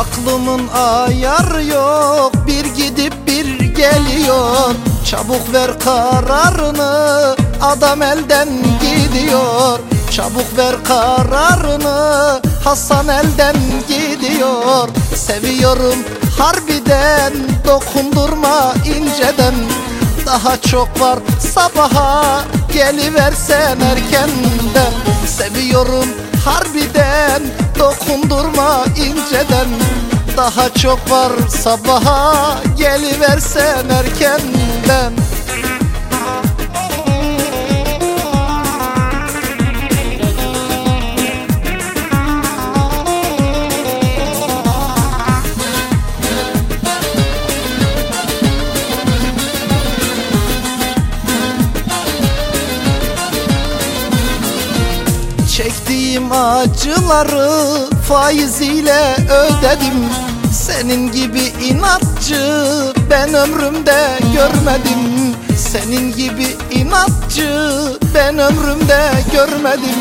Aklımın ayar yok Bir gidip bir geliyor. Çabuk ver kararını Adam elden gidiyor. Çabuk ver kararını Hasan elden gidiyor. Seviyorum harbiden Dokundurma inceden. Daha çok var sabaha Geliversen erkenden. Seviyorum harbiden Dokundurma inceden Daha çok var sabaha Geliversen erkenden Çektiğim acıları faiziyle ödedim. Senin gibi inatçı ben ömrümde görmedim. Senin gibi inatçı ben ömrümde görmedim.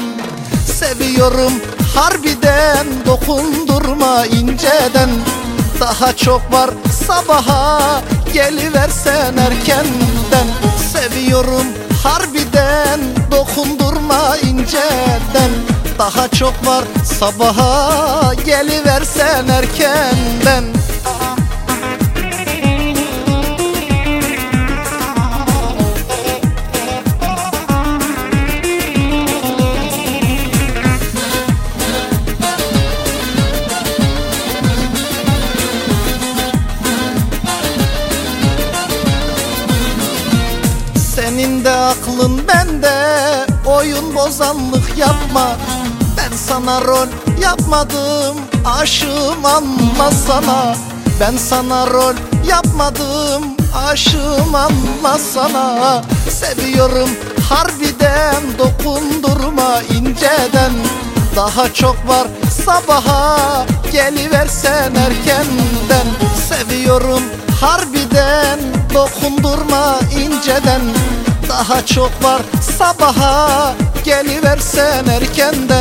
Seviyorum harbiden dokundurma inceden. Daha çok var sabaha geliversen erkenden. Seviyorum harbiden dokundurma inceden çok var. Sabaha geliversen erkenden. Senin de aklın bende Oyun bozanlık yapma sana rol yapmadım Aşığım anlasana Ben sana rol yapmadım Aşığım anlasana Seviyorum harbiden Dokundurma inceden. Daha çok var sabaha Geliversen erkenden. Seviyorum harbiden Dokundurma inceden. Daha çok var sabaha Geliversen erkenden